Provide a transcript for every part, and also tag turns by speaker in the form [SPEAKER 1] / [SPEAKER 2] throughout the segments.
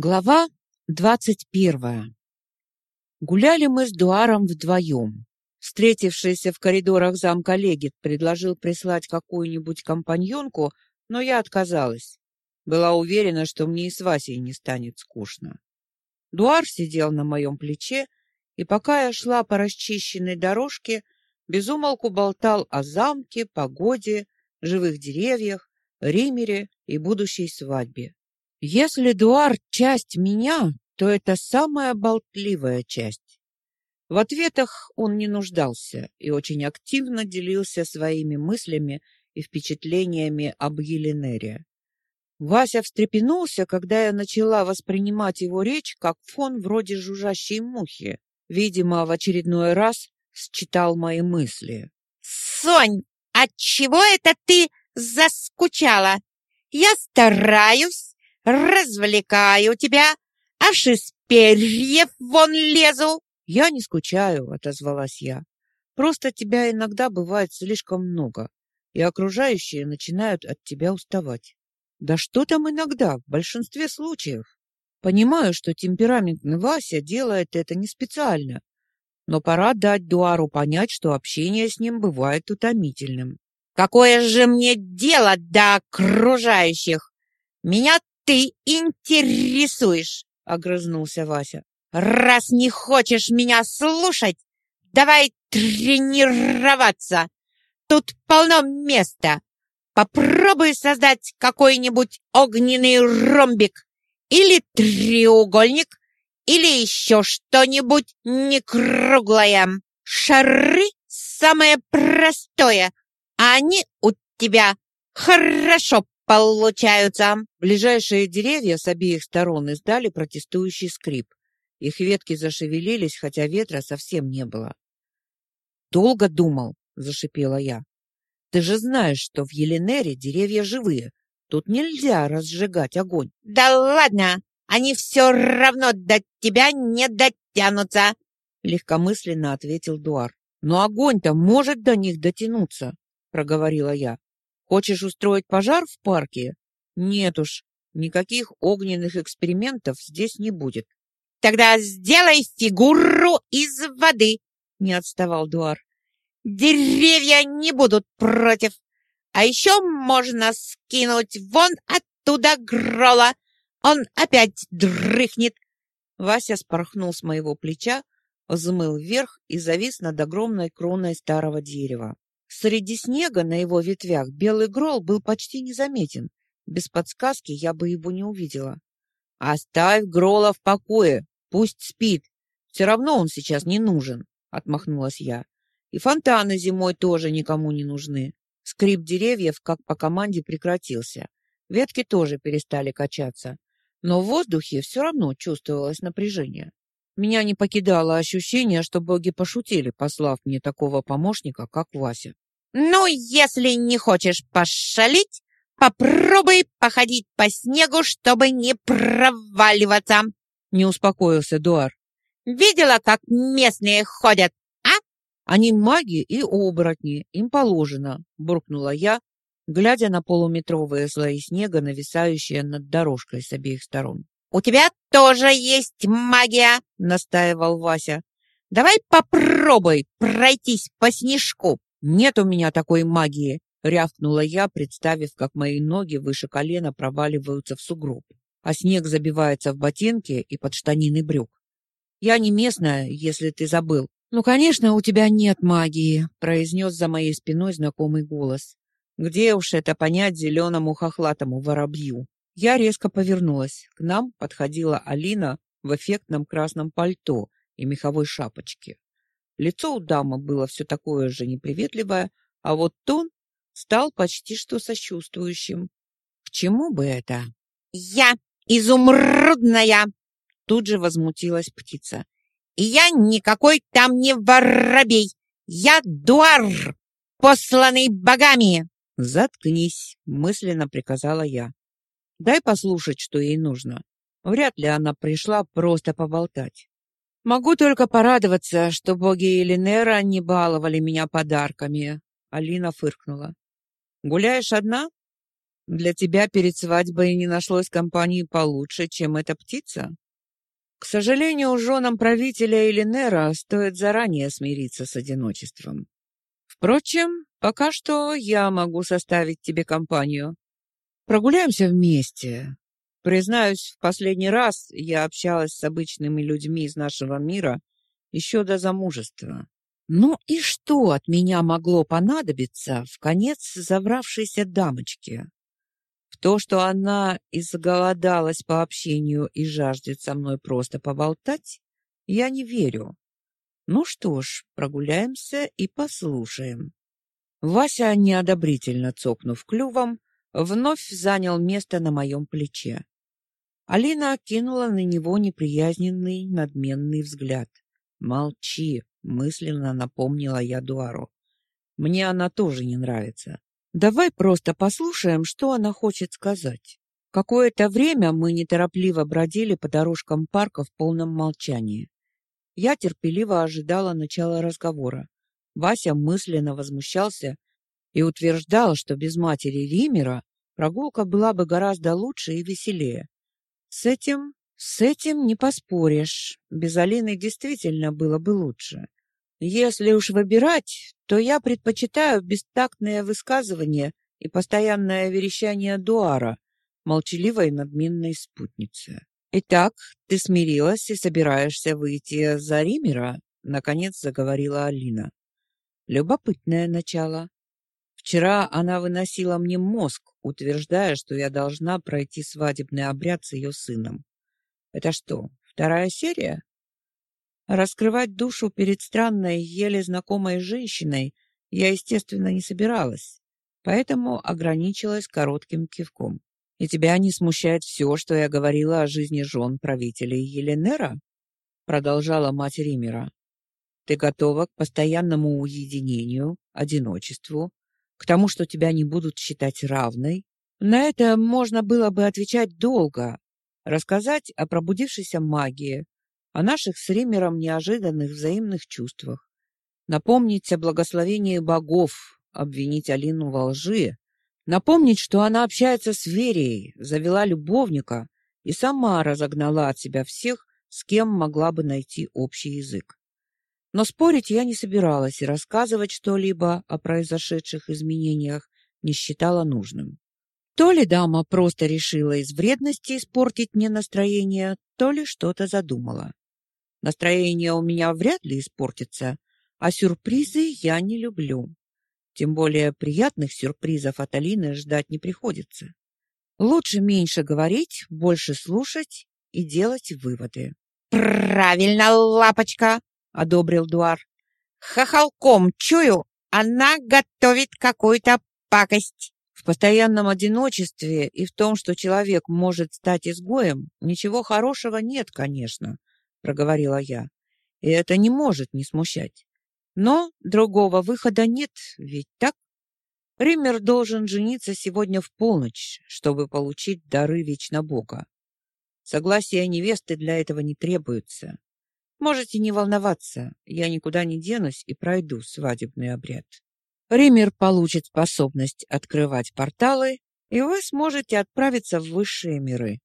[SPEAKER 1] Глава двадцать первая. Гуляли мы с Дуаром вдвоем. Встретившийся в коридорах замка Легит предложил прислать какую-нибудь компаньонку, но я отказалась. Была уверена, что мне и с Васей не станет скучно. Дуар сидел на моем плече, и пока я шла по расчищенной дорожке, безумолку болтал о замке, погоде, живых деревьях, Римере и будущей свадьбе. Если Эдуард часть меня, то это самая болтливая часть. В ответах он не нуждался и очень активно делился своими мыслями и впечатлениями об Еленере. Вася встрепенулся, когда я начала воспринимать его речь как фон вроде жужжащей мухи. Видимо, в очередной раз считал мои мысли.
[SPEAKER 2] «Сонь, отчего это ты заскучала? Я стараюсь, развлекаю тебя, аж из перьев вон лезу.
[SPEAKER 1] Я не скучаю, отозвалась я. Просто тебя иногда бывает слишком много, и окружающие начинают от тебя уставать. Да что там иногда, в большинстве случаев. Понимаю, что темпераментный Вася делает это не специально, но пора дать Дуару понять, что общение с ним бывает утомительным.
[SPEAKER 2] Какое же мне дело до окружающих? Меня ты интересуешь, огрызнулся Вася. Раз не хочешь меня слушать, давай тренироваться. Тут полно места. Попробуй создать какой-нибудь огненный ромбик или треугольник или еще что-нибудь некруглое. Шары самое простое, а они у тебя хорошо получаются.
[SPEAKER 1] Ближайшие деревья с обеих сторон издали протестующий скрип. Их ветки зашевелились, хотя ветра совсем не было. «Долго думал», — зашипела я. «Ты же знаешь, что в Еленере деревья живые. Тут нельзя разжигать огонь».
[SPEAKER 2] «Да ладно! Они все равно до тебя не дотянутся!»
[SPEAKER 1] — легкомысленно ответил Дуар. «Но огонь-то может до них дотянуться», — проговорила я. Хочешь устроить пожар в парке? Нет уж, никаких огненных экспериментов здесь не будет.
[SPEAKER 2] Тогда сделай фигуру из воды, не отставал Дуар. Деревья не будут против. А еще можно скинуть вон оттуда Грола. Он опять дрыхнет.
[SPEAKER 1] Вася спорхнул с моего плеча, взмыл вверх и завис над огромной кроной старого дерева. Среди снега на его ветвях белый грол был почти незаметен. Без подсказки я бы его не увидела. «Оставь грола в покое, пусть спит. Все равно он сейчас не нужен», — отмахнулась я. «И фонтаны зимой тоже никому не нужны». Скрип деревьев, как по команде, прекратился. Ветки тоже перестали качаться. Но в воздухе все равно чувствовалось напряжение. Меня не покидало ощущение, что боги пошутили, послав мне такого помощника, как Вася.
[SPEAKER 2] «Ну, если не хочешь пошалить, попробуй походить по снегу, чтобы не проваливаться!»
[SPEAKER 1] Не успокоился Дуар.
[SPEAKER 2] «Видела, как местные ходят, а?»
[SPEAKER 1] «Они маги и оборотни, им положено», — буркнула я, глядя на полуметровые слои снега, нависающие над дорожкой с обеих сторон.
[SPEAKER 2] «У тебя тоже есть магия!» — настаивал Вася. «Давай попробуй пройтись по снежку!»
[SPEAKER 1] «Нет у меня такой магии!» — рявкнула я, представив, как мои ноги выше колена проваливаются в сугроб, а снег забивается в ботинки и под штанины брюк. «Я не местная, если ты забыл». «Ну, конечно, у тебя нет магии», — произнес за моей спиной знакомый голос. «Где уж это понять зеленому хохлатому воробью?» Я резко повернулась. К нам подходила Алина в эффектном красном пальто и меховой шапочке. Лицо у дамы было все такое же неприветливое, а вот тон стал почти что сочувствующим. К чему бы это?
[SPEAKER 2] «Я изумрудная!»
[SPEAKER 1] Тут же возмутилась птица.
[SPEAKER 2] «И я никакой там не воробей! Я дуар, посланный богами!»
[SPEAKER 1] «Заткнись!» — мысленно приказала я. Дай послушать, что ей нужно. Вряд ли она пришла просто поболтать. Могу только порадоваться, что боги Элинера не баловали меня подарками. Алина фыркнула. Гуляешь одна? Для тебя перед свадьбой не нашлось компании получше, чем эта птица? К сожалению, женам правителя Элинера стоит заранее смириться с одиночеством. Впрочем, пока что я могу составить тебе компанию. Прогуляемся вместе. Признаюсь, в последний раз я общалась с обычными людьми из нашего мира еще до замужества. Ну и что от меня могло понадобиться в конец завравшейся дамочке? В то, что она изголодалась по общению и жаждет со мной просто поболтать, я не верю. Ну что ж, прогуляемся и послушаем. Вася, неодобрительно цокнув клювом, вновь занял место на моем плече. Алина кинула на него неприязненный, надменный взгляд. «Молчи», — мысленно напомнила я Дуару. «Мне она тоже не нравится. Давай просто послушаем, что она хочет сказать». Какое-то время мы неторопливо бродили по дорожкам парка в полном молчании. Я терпеливо ожидала начала разговора. Вася мысленно возмущался и утверждал, что без матери Римера прогулка была бы гораздо лучше и веселее. С этим, с этим не поспоришь. Без Алины действительно было бы лучше. Если уж выбирать, то я предпочитаю бестактное высказывание и постоянное верещание Дуара, молчаливой надменной спутницы. «Итак, ты смирилась и собираешься выйти за Римера?» — наконец заговорила Алина. «Любопытное начало. Вчера она выносила мне мозг, утверждая, что я должна пройти свадебный обряд с ее сыном. Это что, вторая серия?» Раскрывать душу перед странной, еле знакомой женщиной я, естественно, не собиралась, поэтому ограничилась коротким кивком. И тебя не смущает все, что я говорила о жизни жен правителей Еленера? Продолжала мать Римера. Ты готова к постоянному уединению, одиночеству, к тому, что тебя не будут считать равной? На это можно было бы отвечать долго, рассказать о пробудившейся магии, о наших с Римером неожиданных взаимных чувствах, напомнить о благословении богов, обвинить Алину во лжи, Напомнить, что она общается с Верией, завела любовника и сама разогнала от себя всех, с кем могла бы найти общий язык. Но спорить я не собиралась и рассказывать что-либо о произошедших изменениях не считала нужным. То ли дама просто решила из вредности испортить мне настроение, то ли что-то задумала. Настроение у меня вряд ли испортится, а сюрпризы я не люблю. Тем более приятных сюрпризов от Алины ждать не приходится. Лучше меньше говорить, больше слушать и делать выводы.
[SPEAKER 2] «Правильно, лапочка!» — одобрил Дуар. «Хохолком чую, она готовит какую-то пакость».
[SPEAKER 1] В постоянном одиночестве и в том, что человек может стать изгоем, ничего хорошего нет, конечно, проговорила я. И это не может не смущать. Но другого выхода нет, ведь так? Риммер должен жениться сегодня в полночь, чтобы получить дары Вечно Бога. Согласия невесты для этого не требуется. Можете не волноваться, я никуда не денусь и пройду свадебный обряд. Риммер получит способность открывать порталы, и вы сможете отправиться в высшие миры.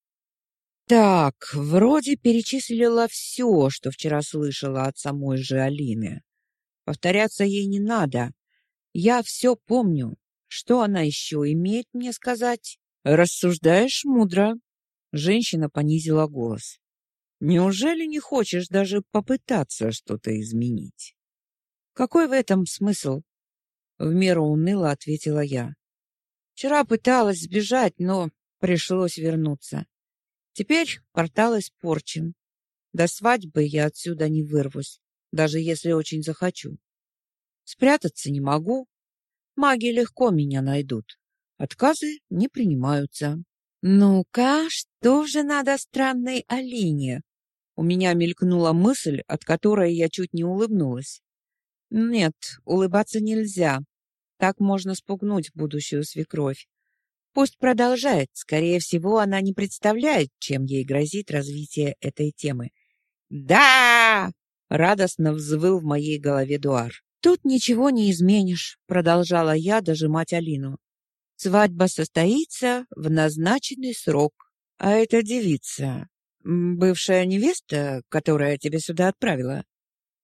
[SPEAKER 1] Так, вроде перечислила все, что вчера слышала от самой же Алины. Повторяться ей не надо. Я все помню. Что она еще имеет мне сказать? Рассуждаешь мудро. Женщина понизила голос. Неужели не хочешь даже попытаться что-то изменить? Какой в этом смысл? В меру уныло ответила я. Вчера пыталась сбежать, но пришлось вернуться. Теперь портал испорчен. До свадьбы я отсюда не вырвусь даже если очень захочу. Спрятаться не могу. Маги легко меня найдут. Отказы не принимаются. Ну-ка, что же надо странной Алине? У меня мелькнула мысль, от которой я чуть не улыбнулась. Нет, улыбаться нельзя. Так можно спугнуть будущую свекровь. Пусть продолжает. Скорее всего, она не представляет, чем ей грозит развитие этой темы. Да! радостно взвыл в моей голове Дуар. Тут ничего не изменишь, продолжала я дожимать Алину. свадьба состоится в назначенный срок. А эта девица, бывшая невеста, которая тебя сюда отправила.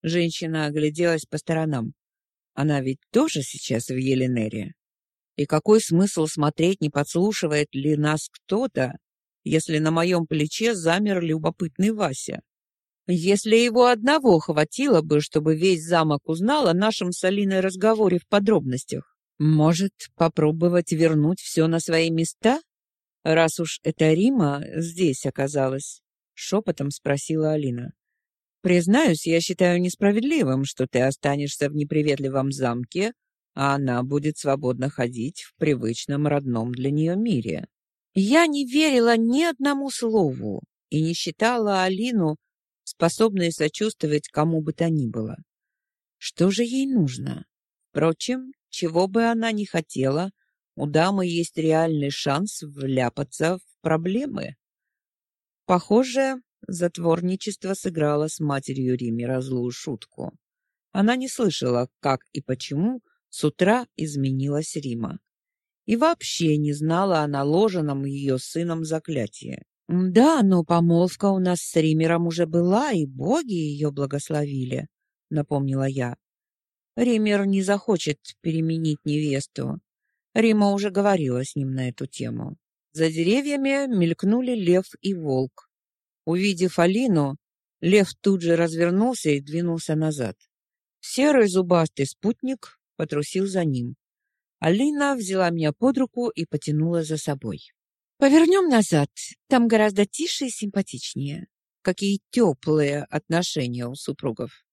[SPEAKER 1] Женщина огляделась по сторонам. Она ведь тоже сейчас в Еленере. И какой смысл смотреть, не подслушивает ли нас кто-то, если на моем плече замер любопытный Вася? Если его одного хватило бы, чтобы весь замок узнал о нашем с Алиной разговоре в подробностях. Может, попробовать вернуть все на свои места? Раз уж эта Рима здесь оказалась, шепотом спросила Алина. Признаюсь, я считаю несправедливым, что ты останешься в неприветливом замке, а она будет свободно ходить в привычном родном для нее мире. Я не верила ни одному слову и не считала Алину способной сочувствовать кому бы то ни было. Что же ей нужно? Впрочем, чего бы она ни хотела, у дамы есть реальный шанс вляпаться в проблемы. Похоже, затворничество сыграло с матерью Римера злую шутку. Она не слышала, как и почему с утра изменилась Рима. И вообще не знала о наложенном ее сыном заклятии. Да, но помолвка у нас с Римером уже была, и боги ее благословили, напомнила я. Ример не захочет переменить невесту. Рима уже говорила с ним на эту тему. За деревьями мелькнули лев и волк. Увидев Алину, лев тут же развернулся и двинулся назад. Серый зубастый спутник потрусил за ним. Алина взяла меня под руку и потянула за собой. Повернем назад. Там гораздо тише и симпатичнее. Какие теплые отношения у супругов.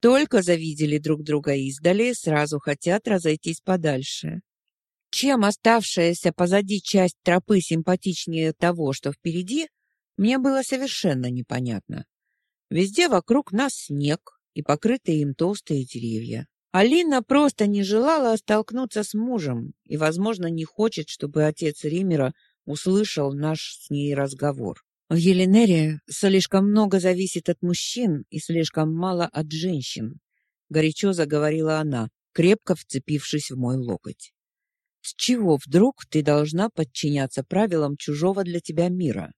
[SPEAKER 1] Только завидели друг друга издали, сразу хотят разойтись подальше. Чем оставшаяся позади часть тропы симпатичнее того, что впереди, мне было совершенно непонятно. Везде вокруг нас снег и покрытые им толстые деревья. Алина просто не желала столкнуться с мужем и, возможно, не хочет, чтобы отец Римера услышал наш с ней разговор. В Еленере слишком много зависит от мужчин и слишком мало от женщин, горячо заговорила она, крепко вцепившись в мой локоть. С чего вдруг ты должна подчиняться правилам чужого для тебя мира?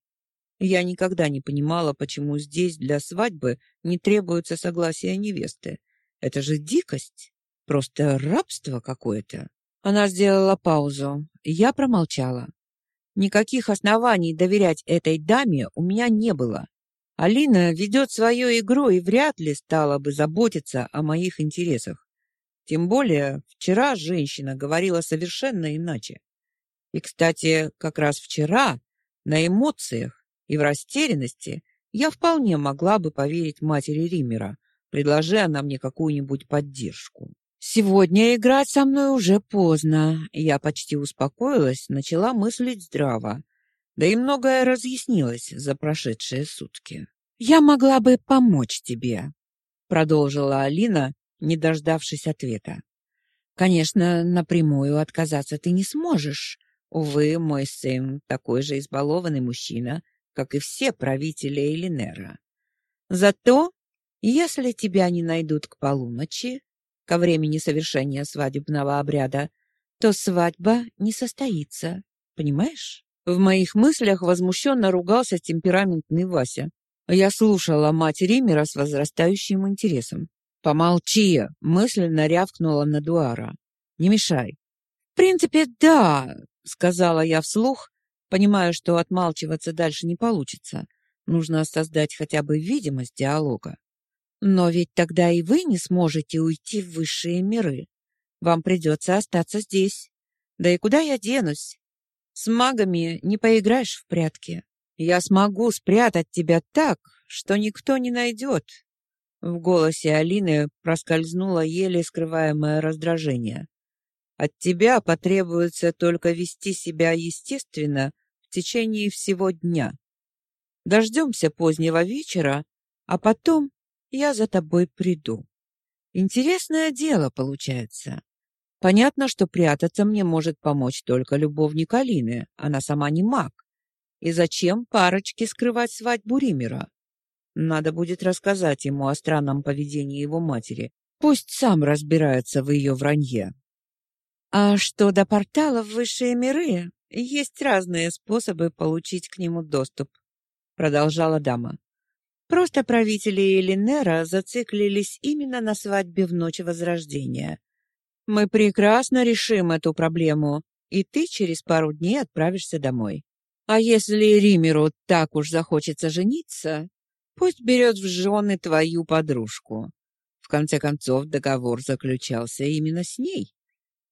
[SPEAKER 1] Я никогда не понимала, почему здесь для свадьбы не требуется согласия невесты. Это же дикость, просто рабство какое-то. Она сделала паузу. Я промолчала. Никаких оснований доверять этой даме у меня не было. Алина ведет свою игру и вряд ли стала бы заботиться о моих интересах. Тем более, вчера женщина говорила совершенно иначе. И, кстати, как раз вчера, на эмоциях и в растерянности, я вполне могла бы поверить матери Римера, предложи она мне какую-нибудь поддержку. Сегодня играть со мной уже поздно. Я почти успокоилась, начала мыслить здраво. Да и многое разъяснилось за прошедшие сутки. Я могла бы помочь тебе, продолжила Алина, не дождавшись ответа. Конечно, напрямую отказаться ты не сможешь. Увы, мой сын такой же избалованный мужчина, как и все правители Элинера. Зато, если тебя не найдут к полуночи, ко времени совершения свадебного обряда, то свадьба не состоится. Понимаешь? В моих мыслях возмущенно ругался темпераментный Вася. Я слушала мать Римера с возрастающим интересом. «Помолчи!» — мысленно рявкнула на Дуара. «Не мешай». «В принципе, да», — сказала я вслух, понимая, что отмалчиваться дальше не получится. Нужно создать хотя бы видимость диалога. Но ведь тогда и вы не сможете уйти в высшие миры. Вам придется остаться здесь. Да и куда я денусь? С магами не поиграешь в прятки. Я смогу спрятать тебя так, что никто не найдет. В голосе Алины проскользнуло еле скрываемое раздражение. От тебя потребуется только вести себя естественно в течение всего дня. Дождемся позднего вечера, а потом я за тобой приду. Интересное дело получается. Понятно, что прятаться мне может помочь только любовник Алины, она сама не маг. И зачем парочке скрывать свадьбу Римера? Надо будет рассказать ему о странном поведении его матери. Пусть сам разбирается в ее вранье. А что до портала в высшие миры, есть разные способы получить к нему доступ, продолжала дама. Просто правители Элинера зациклились именно на свадьбе в ночь Возрождения. Мы прекрасно решим эту проблему, и ты через пару дней отправишься домой. А если Римеру так уж захочется жениться, пусть берет в жены твою подружку. В конце концов, договор заключался именно с ней.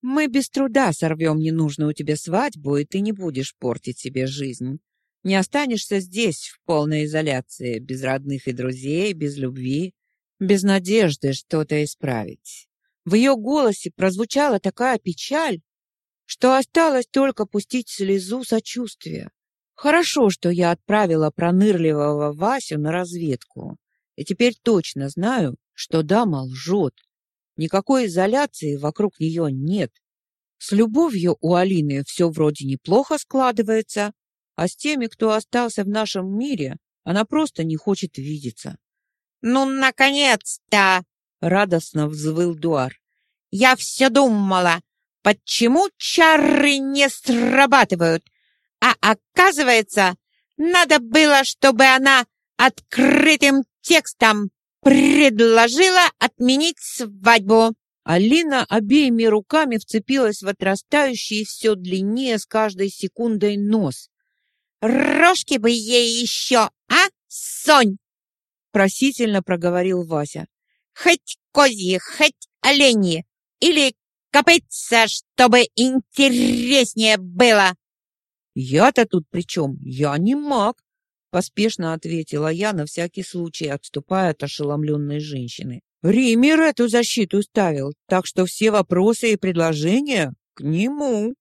[SPEAKER 1] Мы без труда сорвем ненужную тебе свадьбу, и ты не будешь портить себе жизнь. Не останешься здесь в полной изоляции, без родных и друзей, без любви, без надежды что-то исправить. В ее голосе прозвучала такая печаль, что осталось только пустить слезу сочувствия. Хорошо, что я отправила пронырливого Васю на разведку. И теперь точно знаю, что дама лжет. Никакой изоляции вокруг нее нет. С любовью у Алины все вроде неплохо складывается, а с теми, кто остался в нашем мире, она просто не хочет видеться.
[SPEAKER 2] «Ну, наконец-то!» — радостно взвыл Дуар. «Я все думала, почему чары не срабатывают? А оказывается, надо было, чтобы она открытым текстом предложила отменить свадьбу.
[SPEAKER 1] Алина обеими руками вцепилась в отрастающий все длиннее с каждой секундой нос.
[SPEAKER 2] «Рожки бы ей еще, а, Сонь?»
[SPEAKER 1] Просительно проговорил Вася.
[SPEAKER 2] «Хоть козьи, хоть оленьи, или копытца, чтобы интереснее было!»
[SPEAKER 1] «Я-то тут при чем? Я не маг!» Поспешно ответила я, на всякий случай отступая от ошеломленной женщины. Ример эту защиту ставил, так что все вопросы и предложения к нему.